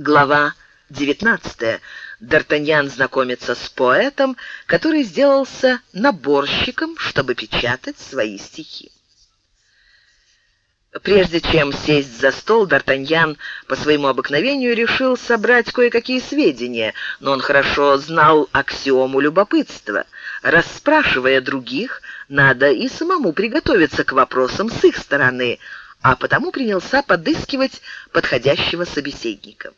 Глава 19. Д'Артаньян знакомится с поэтом, который сделался наборщиком, чтобы печатать свои стихи. Прежде чем сесть за стол, Д'Артаньян по своему обыкновению решил собрать кое-какие сведения, но он хорошо знал аксиому любопытства. Расспрашивая других, надо и самому приготовиться к вопросам с их стороны, а потому принялся подыскивать подходящего собеседника.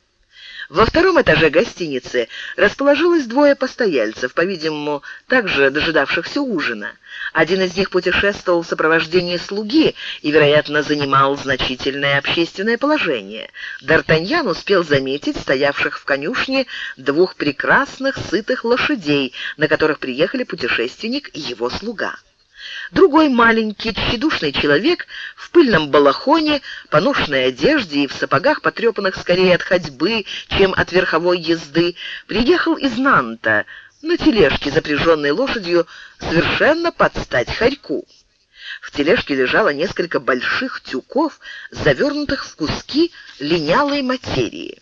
Во втором этаже гостиницы расположилось двое постояльцев, по-видимому, также дожидавшихся ужина. Один из них путешествовал в сопровождении слуги и, вероятно, занимал значительное общественное положение. Д'Артаньян успел заметить стоявших в конюшне двух прекрасных сытых лошадей, на которых приехали путешественник и его слуга. Другой маленький, тщедушный человек в пыльном балахоне, поношенной одежде и в сапогах, потрепанных скорее от ходьбы, чем от верховой езды, приехал из Нанта на тележке, запряженной лошадью, совершенно под стать хорьку. В тележке лежало несколько больших тюков, завернутых в куски линялой материи.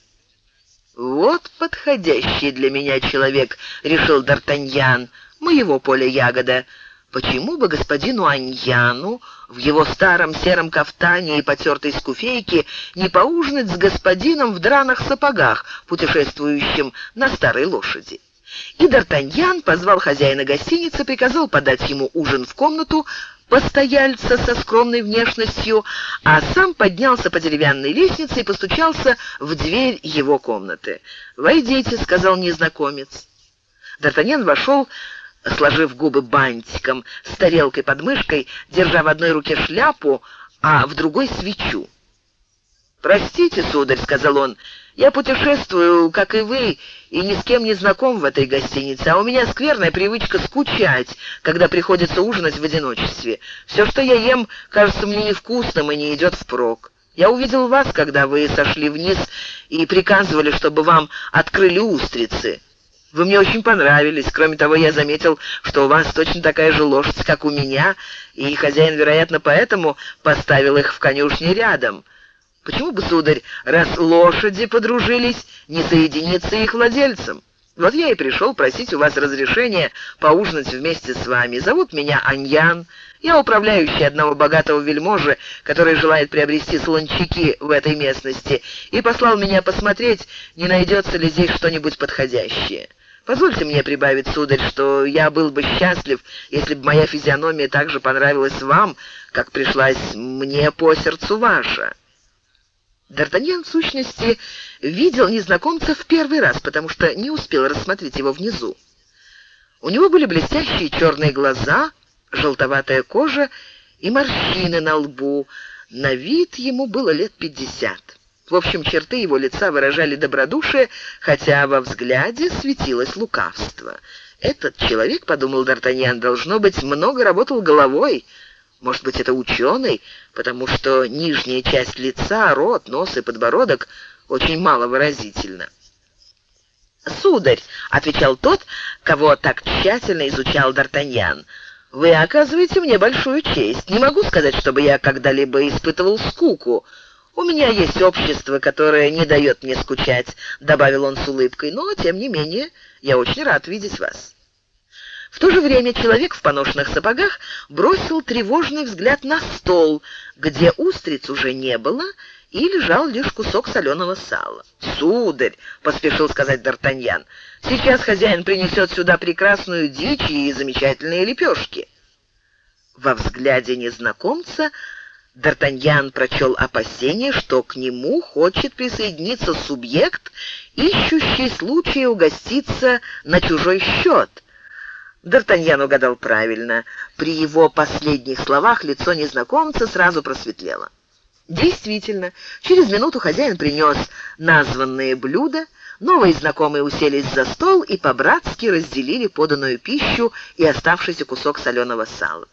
«Вот подходящий для меня человек», — решил Д'Артаньян, — «моего поля ягода». Почему бы господину Аньяну в его старом сером кафтане и потертой скуфейке не поужинать с господином в драных сапогах, путешествующим на старой лошади? И Д'Артаньян позвал хозяина гостиницы, приказал подать ему ужин в комнату, постояльца со скромной внешностью, а сам поднялся по деревянной лестнице и постучался в дверь его комнаты. «Войдите», — сказал незнакомец. Д'Артаньян вошел, сложив губы бантиком, с тарелкой под мышкой, держа в одной руке шляпу, а в другой свечу. «Простите, сударь», — сказал он, — «я путешествую, как и вы, и ни с кем не знаком в этой гостинице, а у меня скверная привычка скучать, когда приходится ужинать в одиночестве. Все, что я ем, кажется мне невкусным и не идет впрок. Я увидел вас, когда вы сошли вниз и приказывали, чтобы вам открыли устрицы». Вы мне очень понравились. Кроме того, я заметил, что у вас точно такая же лошадь, как у меня, и хозяин, вероятно, поэтому поставил их в конюшне рядом. Почему бы, сударь, раз лошади подружились, не соединиться их владельцем? Вот я и пришел просить у вас разрешения поужинать вместе с вами. Зовут меня Аньян. Я управляющий одного богатого вельможи, который желает приобрести слончаки в этой местности, и послал меня посмотреть, не найдется ли здесь что-нибудь подходящее. Позвольте мне прибавить, сударь, что я был бы счастлив, если бы моя физиономия так же понравилась вам, как пришлась мне по сердцу ваша». Д'Артаньян, в сущности, видел незнакомца в первый раз, потому что не успел рассмотреть его внизу. У него были блестящие черные глаза, желтоватая кожа и морщины на лбу. На вид ему было лет пятьдесят. В общем, черты его лица выражали добродушие, хотя во взгляде светилось лукавство. «Этот человек, — подумал Д'Артаньян, — должно быть, много работал головой. Может быть, это ученый, потому что нижняя часть лица, рот, нос и подбородок очень маловыразительно». «Сударь», — отвечал тот, кого так тщательно изучал Д'Артаньян, — «вы оказываете мне большую честь. Не могу сказать, чтобы я когда-либо испытывал скуку». «У меня есть общество, которое не дает мне скучать», — добавил он с улыбкой, «но, тем не менее, я очень рад видеть вас». В то же время человек в поношенных сапогах бросил тревожный взгляд на стол, где устриц уже не было, и лежал лишь кусок соленого сала. «Сударь», — поспешил сказать Д'Артаньян, — «сейчас хозяин принесет сюда прекрасную дичь и замечательные лепешки». Во взгляде незнакомца Д'Артаньян прочел опасение, что к нему хочет присоединиться субъект, ищущий случая угоститься на чужой счет. Д'Артаньян угадал правильно. При его последних словах лицо незнакомца сразу просветлело. Действительно, через минуту хозяин принес названные блюда, новые знакомые уселись за стол и по-братски разделили поданную пищу и оставшийся кусок соленого сала.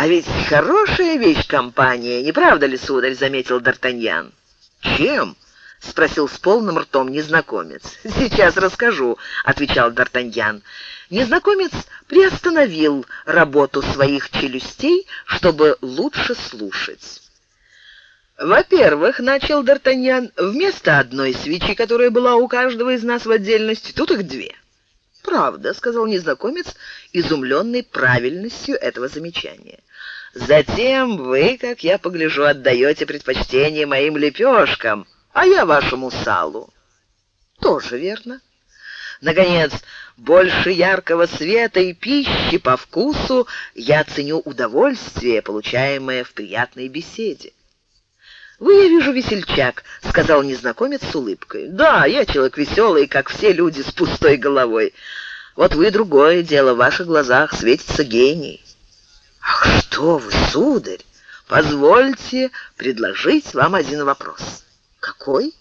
«А ведь хорошая вещь компания, не правда ли, сударь?» — заметил Д'Артаньян. «Чем?» — спросил с полным ртом незнакомец. «Сейчас расскажу», — отвечал Д'Артаньян. Незнакомец приостановил работу своих челюстей, чтобы лучше слушать. «Во-первых, — начал Д'Артаньян, — вместо одной свечи, которая была у каждого из нас в отдельности, тут их две». «Правда», — сказал незнакомец, изумленный правильностью этого замечания. «Затем вы, как я погляжу, отдаете предпочтение моим лепешкам, а я вашему салу». «Тоже верно». Наконец, больше яркого света и пищи по вкусу я ценю удовольствие, получаемое в приятной беседе. «Вы, я вижу, весельчак», — сказал незнакомец с улыбкой. «Да, я человек веселый, как все люди с пустой головой. Вот вы другое дело, в ваших глазах светится гений». «Ах, что вы, сударь! Позвольте предложить вам один вопрос». «Какой?»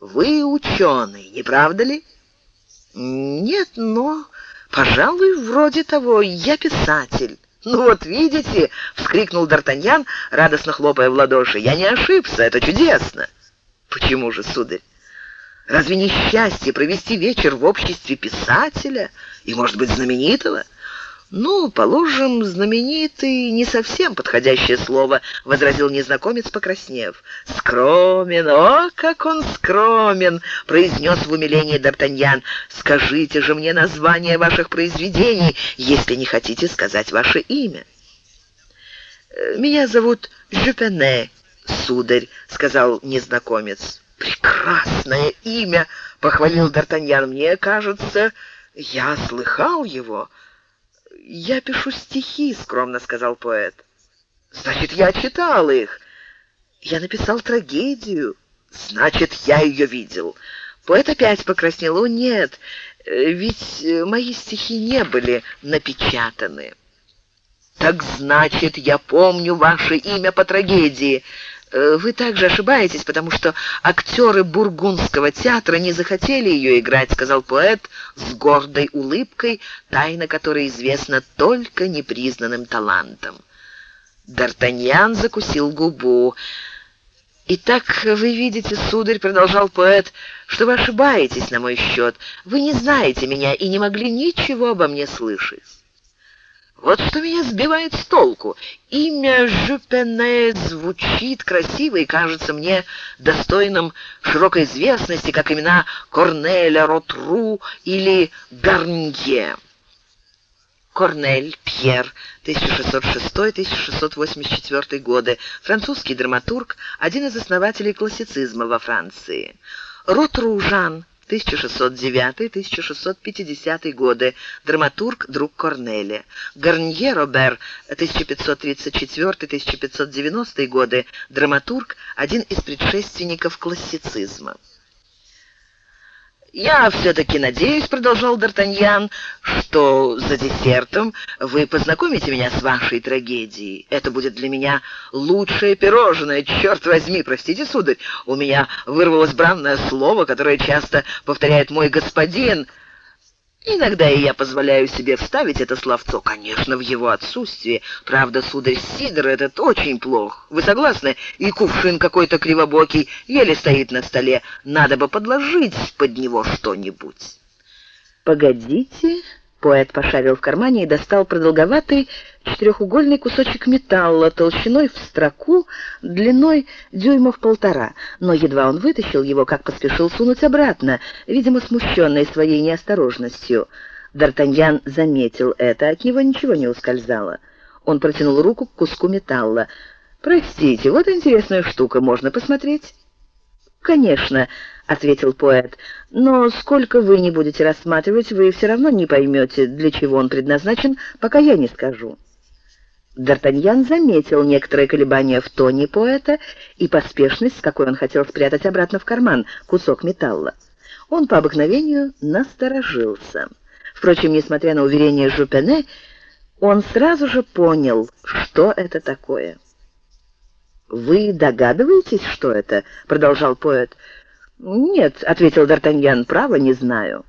«Вы ученый, не правда ли?» «Нет, но, пожалуй, вроде того, я писатель». «Ну вот видите!» — вскрикнул Д'Артаньян, радостно хлопая в ладоши. «Я не ошибся, это чудесно!» «Почему же, сударь? Разве не счастье провести вечер в обществе писателя и, может быть, знаменитого?» «Ну, положим, знаменитый не совсем подходящее слово», — возразил незнакомец, покраснев. «Скромен, о, как он скромен!» — произнес в умилении Д'Артаньян. «Скажите же мне название ваших произведений, если не хотите сказать ваше имя». «Э, «Меня зовут Жюпене, сударь», — сказал незнакомец. «Прекрасное имя!» — похвалил Д'Артаньян. «Мне кажется, я слыхал его». «Я пишу стихи», — скромно сказал поэт. «Значит, я читал их. Я написал трагедию. Значит, я ее видел». Поэт опять покраснел. «О, нет, ведь мои стихи не были напечатаны». «Так значит, я помню ваше имя по трагедии. Э, вы также ошибаетесь, потому что актеры Бургундского театра не захотели ее играть, сказал поэт с гордой улыбкой, тайна которой известна только непризнанным талантам. Д'Артаньян закусил губу. «Итак, вы видите, сударь, — продолжал поэт, — что вы ошибаетесь на мой счет. Вы не знаете меня и не могли ничего обо мне слышать». Вот что меня сбивает с толку. Имя Жюпене звучит красиво и кажется мне достойным широкой известности, как имена Корнеля Ротру или Гарнье. Корнель Пьер, 1606-1684 годы, французский драматург, один из основателей классицизма во Франции. Ротру Жан, 1609-1650 годы, драматург, друг Корнеля. Гарнье Робер, 1534-1590 годы, драматург, один из предшественников классицизма. «Я все-таки надеюсь, — продолжал Д'Артаньян, — что за десертом вы познакомите меня с вашей трагедией. Это будет для меня лучшее пирожное, черт возьми, простите, сударь, у меня вырвалось бранное слово, которое часто повторяет мой господин». Иногда и я позволяю себе вставить это словцо, конечно, в его отсутствие. Правда, сударь, сидр этот очень плох. Вы согласны? И кувшин какой-то кривобокий еле стоит на столе. Надо бы подложить под него что-нибудь. Погодите, Поэт пошарил в кармане и достал продолговатый четырехугольный кусочек металла толщиной в строку, длиной дюймов полтора. Но едва он вытащил его, как поспешил сунуть обратно, видимо, смущенный своей неосторожностью. Д'Артаньян заметил это, от него ничего не ускользало. Он протянул руку к куску металла. «Простите, вот интересная штука, можно посмотреть?» «Конечно», — ответил поэт, — «но сколько вы не будете рассматривать, вы все равно не поймете, для чего он предназначен, пока я не скажу». Д'Артаньян заметил некоторые колебания в тоне поэта и поспешность, с какой он хотел спрятать обратно в карман кусок металла. Он по обыкновению насторожился. Впрочем, несмотря на уверение Жупене, он сразу же понял, что это такое. «Вы догадываетесь, что это?» — продолжал поэт. «Нет», — ответил Д'Артаньян, — «право не знаю».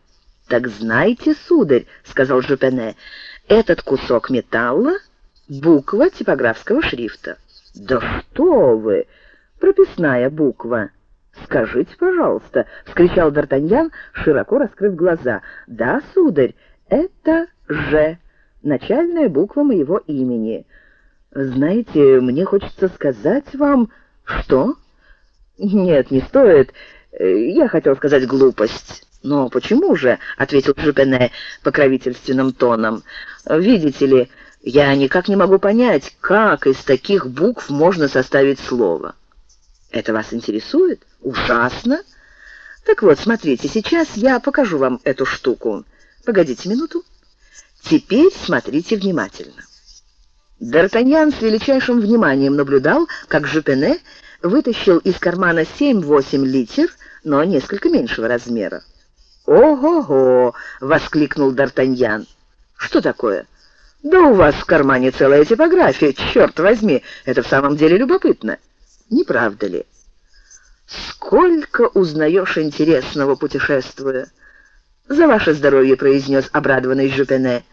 «Так знайте, сударь», — сказал Жупене, — «этот кусок металла — буква типографского шрифта». «Да что вы! Прописная буква!» «Скажите, пожалуйста», — вскричал Д'Артаньян, широко раскрыв глаза. «Да, сударь, это «Ж», начальная буква моего имени». Знаете, мне хочется сказать вам, Что? Нет, не стоит. Я хотел сказать глупость. «Но почему же?» — ответил Жупене покровительственным тоном. «Видите ли, я никак не могу понять, как из таких букв можно составить слово». «Это вас интересует? Ужасно!» «Так вот, смотрите, сейчас я покажу вам эту штуку. Погодите минуту. Теперь смотрите внимательно». Д'Артаньян с величайшим вниманием наблюдал, как Жупене вытащил из кармана 7-8 литер, но несколько меньшего размера. «Ого-го!» — воскликнул Д'Артаньян. «Что такое?» «Да у вас в кармане целая типография, черт возьми! Это в самом деле любопытно. Не правда ли?» «Сколько узнаешь интересного, путешествуя!» «За ваше здоровье!» — произнес обрадованный Жупене.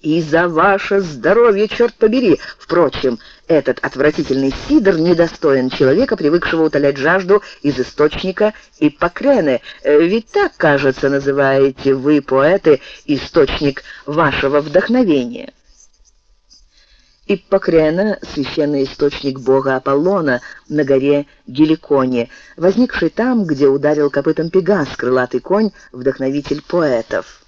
И за ваше здоровье, черт побери! Впрочем, этот отвратительный сидр недостоин человека, привыкшего утолять жажду из источника Иппокрены. Э, ведь так, кажется, называете вы, поэты, источник вашего вдохновения. Иппокрена — священный источник бога Аполлона на горе Геликоне, возникший там, где ударил копытом Пегас, крылатый конь, вдохновитель поэтов.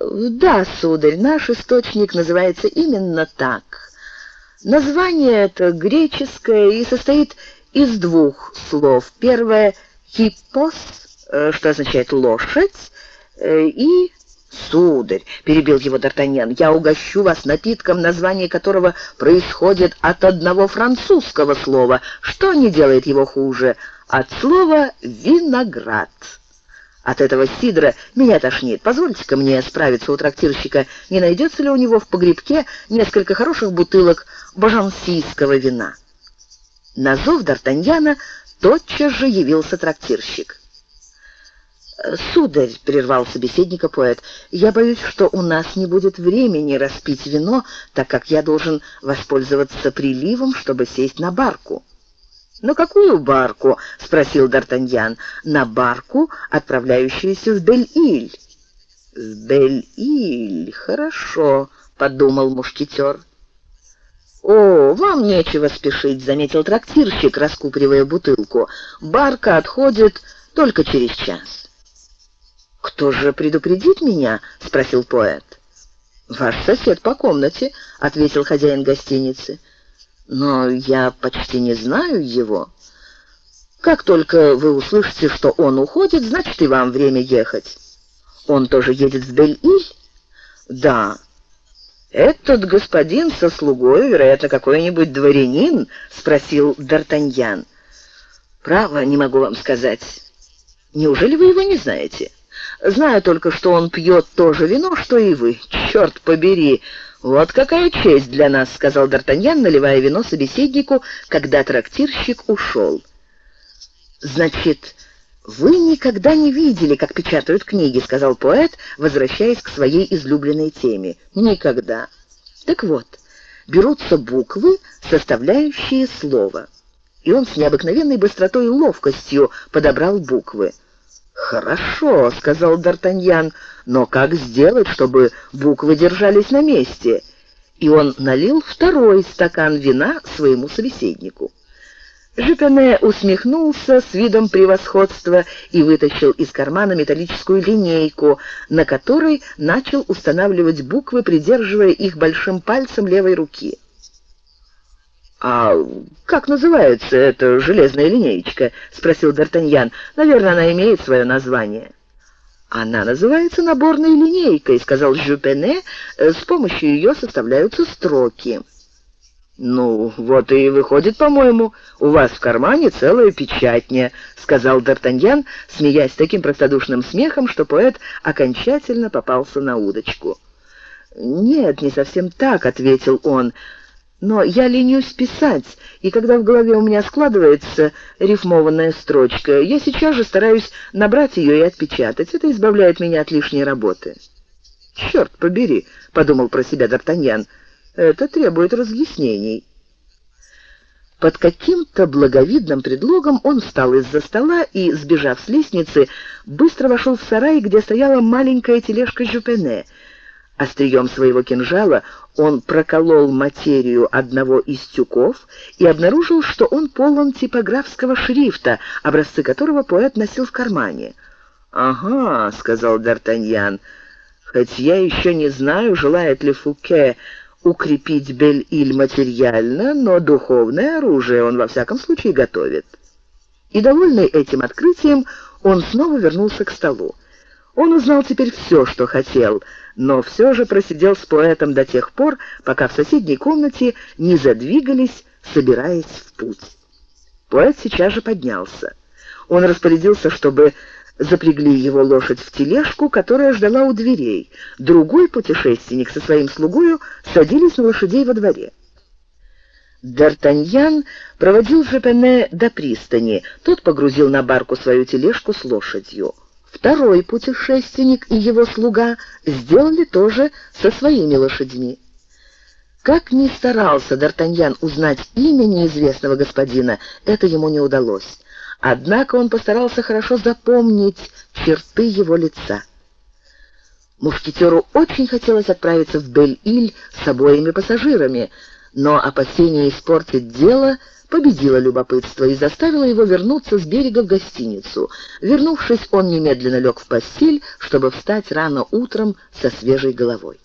Да, сударь, наш источник называется именно так. Название это греческое и состоит из двух слов. Первое «хиппос», э, что означает «лошадь», э, и «Сударь», — перебил его Д'Артаньян, — «я угощу вас напитком, название которого происходит от одного французского слова, что не делает его хуже, от слова «виноград». От этого сидра меня тошнит. Позвольте-ка мне справиться у трактирщика, не найдется ли у него в погребке несколько хороших бутылок бажансийского вина. На зов Д'Артаньяна тотчас же явился трактирщик. «Сударь», — прервал собеседника поэт, — «я боюсь, что у нас не будет времени распить вино, так как я должен воспользоваться приливом, чтобы сесть на барку». «На какую барку?» — спросил Д'Артаньян. «На барку, отправляющуюся в Бель-Иль». «В Бель-Иль, хорошо», — подумал мушкетер. «О, вам нечего спешить», — заметил трактирщик, раскупривая бутылку. «Барка отходит только через час». «Кто же предупредит меня?» — спросил поэт. «Ваш сосед по комнате», — ответил хозяин гостиницы но я почти не знаю его. Как только вы услышите, что он уходит, значит и вам время ехать. Он тоже едет в Бель-Иль? Да. Этот господин со слугой, вероятно, какой-нибудь дворянин, спросил Д'Артаньян. Право, не могу вам сказать. Неужели вы его не знаете? Знаю только, что он пьет то же вино, что и вы. Черт побери! «Вот какая честь для нас», — сказал Д'Артаньян, наливая вино собеседнику, когда трактирщик ушел. «Значит, вы никогда не видели, как печатают книги», — сказал поэт, возвращаясь к своей излюбленной теме. «Никогда». «Так вот, берутся буквы, составляющие слово». И он с необыкновенной быстротой и ловкостью подобрал буквы. «Хорошо», — сказал Д'Артаньян, — «но как сделать, чтобы буквы держались на месте?» И он налил второй стакан вина своему собеседнику. Жипене усмехнулся с видом превосходства и вытащил из кармана металлическую линейку, на которой начал устанавливать буквы, придерживая их большим пальцем левой руки. «А как называется эта железная линеечка?» — спросил Д'Артаньян. «Наверное, она имеет свое название». «Она называется наборной линейкой», — сказал Жюпене. «С помощью ее составляются строки». «Ну, вот и выходит, по-моему, у вас в кармане целая печатня», — сказал Д'Артаньян, смеясь таким простодушным смехом, что поэт окончательно попался на удочку. «Нет, не совсем так», — ответил он, — но я ленюсь писать, и когда в голове у меня складывается рифмованная строчка, я сейчас же стараюсь набрать ее и отпечатать. Это избавляет меня от лишней работы. «Черт побери», — подумал про себя Д'Артаньян, — «это требует разъяснений». Под каким-то благовидным предлогом он встал из-за стола и, сбежав с лестницы, быстро вошел в сарай, где стояла маленькая тележка Жюпене — Острием своего кинжала он проколол материю одного из тюков и обнаружил, что он полон типографского шрифта, образцы которого поэт носил в кармане. «Ага», — сказал Д'Артаньян, — «хоть я еще не знаю, желает ли Фуке укрепить Бель-Иль материально, но духовное оружие он во всяком случае готовит». И, довольный этим открытием, он снова вернулся к столу. Он узнал теперь все, что хотел, но все же просидел с поэтом до тех пор, пока в соседней комнате не задвигались, собираясь в путь. Поэт сейчас же поднялся. Он распорядился, чтобы запрягли его лошадь в тележку, которая ждала у дверей. Другой путешественник со своим слугою садились на лошадей во дворе. Д'Артаньян проводил Жепене до пристани. Тот погрузил на барку свою тележку с лошадью. Второй путешественник и его слуга сделали то же со своими лошадьми. Как ни старался Д'Артаньян узнать имя неизвестного господина, это ему не удалось. Однако он постарался хорошо запомнить черты его лица. Мушкетеру очень хотелось отправиться в Бель-Иль с обоими пассажирами, но опасение испортить дело победило любопытство и заставило его вернуться с берега в гостиницу. Вернувшись, он немедленно лег в постель, чтобы встать рано утром со свежей головой.